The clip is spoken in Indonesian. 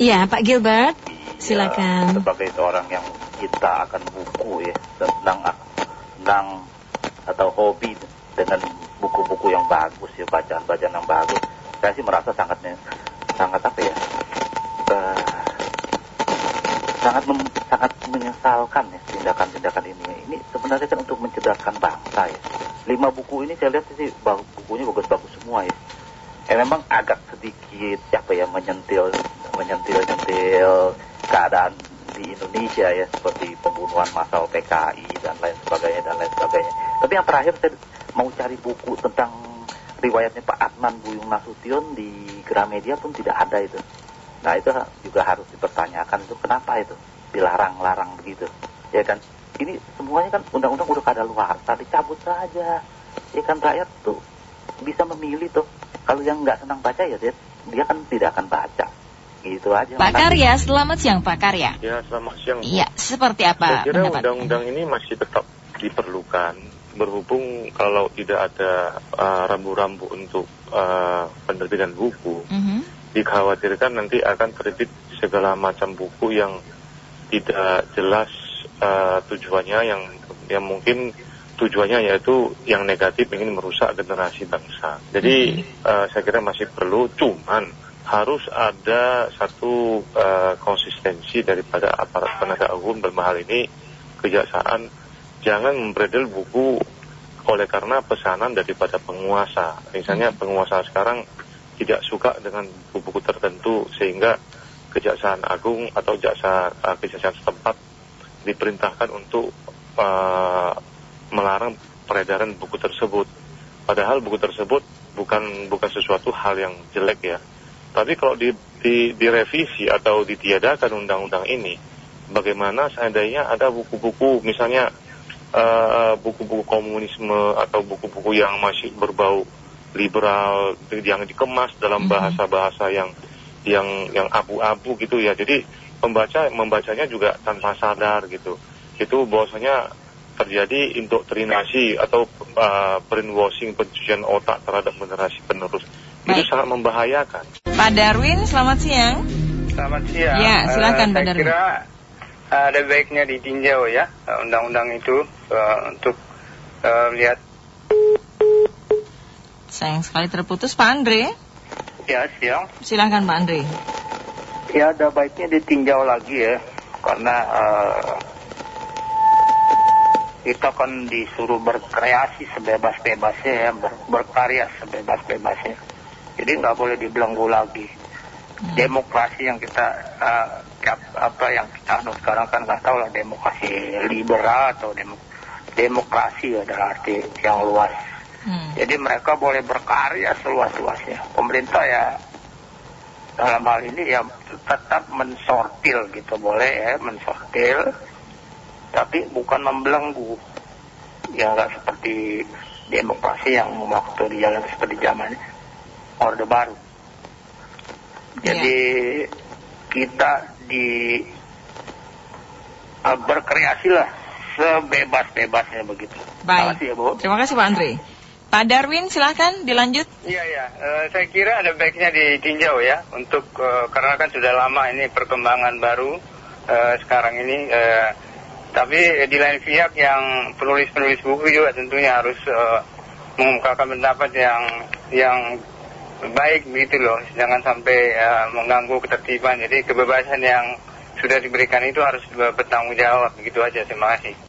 Iya, Pak Gilbert. Ya, Silakan. sebagai seorang yang cinta akan buku ya, tentang tentang atau hobi dengan buku-buku yang bagus ya, bacaan-bacaan yang bagus. Saya sih merasa sangat sangat apa ya? eh, sangat mem- sangat menyesalkan ya tindakan-tindakan ini. Ini sebenarnya kan untuk mencerdaskan bangsa ya. Lima buku ini saya lihat sih bukunya bagus-bagus semua ya. Eh memang agak sedikit apa ya menyentil menyentil-nyentil keadaan di Indonesia ya seperti pembunuhan massal PKI dan lain sebagainya dan lain sebagainya. Tapi yang terakhir saya mau cari buku tentang riwayatnya Pak Adnan Buyung Nasution di Gramedia pun tidak ada itu. Nah itu juga harus dipertanyakan itu kenapa itu dilarang-larang begitu, ya kan? Ini semuanya kan undang-undang udah kada luar, dicabut saja, ya kan rakyat tuh bisa memilih tuh. Kalau yang nggak senang baca ya dia dia kan tidak akan baca, gitu aja. Pak Karya, selamat siang Pak Karya. Ya, selamat siang. Iya, seperti Saya apa kira pendapat undang-undang ini masih tetap diperlukan berhubung kalau tidak ada uh, rambu-rambu untuk uh, penerbitan buku, Mhm. dikhawatirkan nanti akan terbit segala macam buku yang tidak jelas uh, tujuannya yang yang mungkin tujuannya yaitu yang negatif ingin merusak generasi bangsa. Jadi uh, saya kira masih perlu, cuman harus ada satu uh, konsistensi daripada aparat penegak hukum dalam hal ini kejaksaan jangan membredel buku oleh karena pesanan daripada penguasa. Misalnya penguasa sekarang tidak suka dengan buku-buku tertentu sehingga kejaksaan agung atau jaksa uh, kejaksaan setempat diperintahkan untuk uh, melarang peredaran buku tersebut. Padahal buku tersebut bukan bukan sesuatu hal yang jelek ya. Tapi kalau di, di, direvisi atau ditiadakan undang-undang ini, bagaimana seandainya ada buku-buku misalnya eh, buku-buku komunisme atau buku-buku yang masih berbau liberal yang dikemas dalam Mhm. bahasa-bahasa yang yang yang abu-abu gitu ya. Jadi pembaca membacanya juga tanpa sadar gitu. Itu bahwasanya terjadi indoktrinasi atau uh, brainwashing pencucian otak terhadap generasi penerus. Itu sangat membahayakan. Pak Darwin, selamat siang. Selamat siang. Ya, silakan, Eh, Pak Saya Darwin. kira eh, ada baiknya ditinjau ya eh, undang-undang itu eh, untuk eh, lihat Sayang sekali terputus Pak Andre. ya siang. Silahkan Pak Andre. Ya ada baiknya ditinjau lagi ya karena eh, kita kan disuruh berkreasi sebebas-bebasnya ya ber- berkarya sebebas-bebasnya. Jadi nggak boleh dibelenggu lagi. Demokrasi yang kita kap- apa yang kita anut sekarang kan nggak tahu lah demokrasi liberal atau demo- demokrasi adalah arti yang luas. Hmm. Jadi mereka boleh berkarya seluas-luasnya. Pemerintah ya dalam hal ini ya tetap mensortil gitu boleh ya mensortil, tapi bukan membelenggu. Ya nggak seperti demokrasi yang waktu di jalan seperti zaman Orde Baru. Jadi kita di uh, berkreasi lah sebebas-bebasnya begitu. Terima Baik. kasih ya Bu. Terima kasih Pak Andre. Pak Darwin, silahkan dilanjut. Iya ya, Eh, saya kira ada baiknya ditinjau ya untuk eh, karena kan sudah lama ini perkembangan baru eh, sekarang ini. eh, tapi di lain pihak yang penulis-penulis buku juga tentunya harus eh, mengungkapkan pendapat yang yang baik begitu loh, jangan sampai eh, mengganggu ketertiban. Jadi kebebasan yang sudah diberikan itu harus bertanggung jawab begitu aja. Terima kasih.